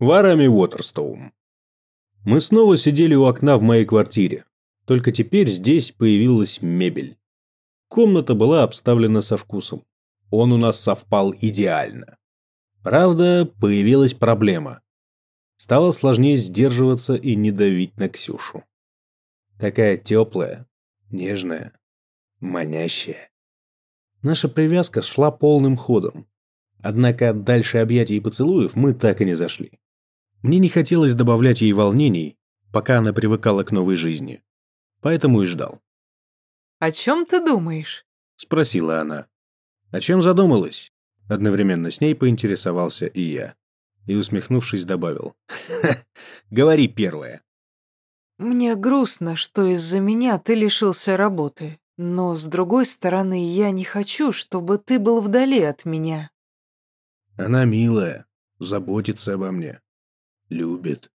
Варами Уотерстоун. Мы снова сидели у окна в моей квартире. Только теперь здесь появилась мебель. Комната была обставлена со вкусом. Он у нас совпал идеально. Правда, появилась проблема. Стало сложнее сдерживаться и не давить на Ксюшу. Такая теплая, нежная, манящая. Наша привязка шла полным ходом. Однако дальше объятий и поцелуев мы так и не зашли. Мне не хотелось добавлять ей волнений, пока она привыкала к новой жизни. Поэтому и ждал. «О чем ты думаешь?» – спросила она. «О чем задумалась?» Одновременно с ней поинтересовался и я. И, усмехнувшись, добавил. «Говори первое». «Мне грустно, что из-за меня ты лишился работы. Но, с другой стороны, я не хочу, чтобы ты был вдали от меня». «Она милая, заботится обо мне любит.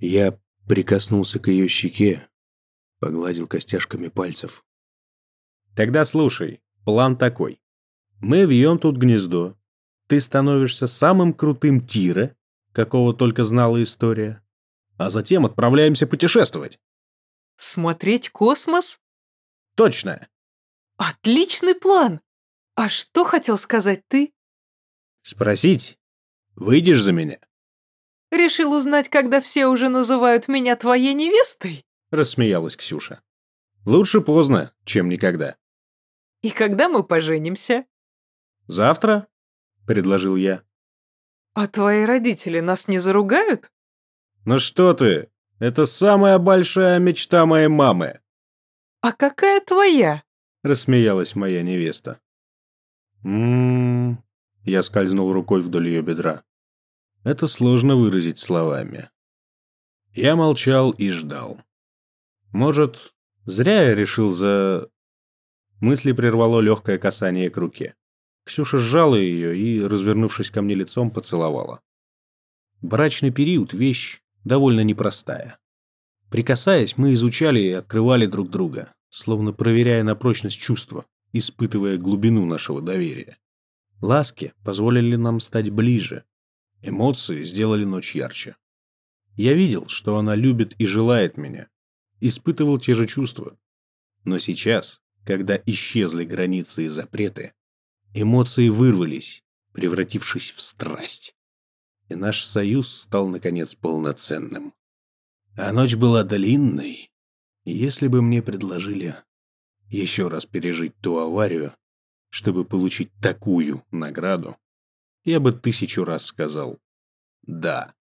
Я прикоснулся к ее щеке, погладил костяшками пальцев. Тогда слушай, план такой. Мы вьем тут гнездо. Ты становишься самым крутым Тира, какого только знала история. А затем отправляемся путешествовать. Смотреть космос? Точно. Отличный план. А что хотел сказать ты? Спросить, выйдешь за меня? Решил узнать, когда все уже называют меня твоей невестой?» Рассмеялась Ксюша. «Лучше поздно, чем никогда». «И когда мы поженимся?» «Завтра», — предложил я. «А твои родители нас не заругают?» «Ну что ты, это самая большая мечта моей мамы». «А какая твоя?» — рассмеялась моя невеста. «М-м-м...» Я скользнул рукой вдоль ее бедра. Это сложно выразить словами. Я молчал и ждал. Может, зря я решил за... Мысли прервало легкое касание к руке. Ксюша сжала ее и, развернувшись ко мне лицом, поцеловала. Брачный период – вещь довольно непростая. Прикасаясь, мы изучали и открывали друг друга, словно проверяя на прочность чувства, испытывая глубину нашего доверия. Ласки позволили нам стать ближе, Эмоции сделали ночь ярче. Я видел, что она любит и желает меня. Испытывал те же чувства. Но сейчас, когда исчезли границы и запреты, эмоции вырвались, превратившись в страсть. И наш союз стал, наконец, полноценным. А ночь была длинной. Если бы мне предложили еще раз пережить ту аварию, чтобы получить такую награду, я бы тысячу раз сказал «да».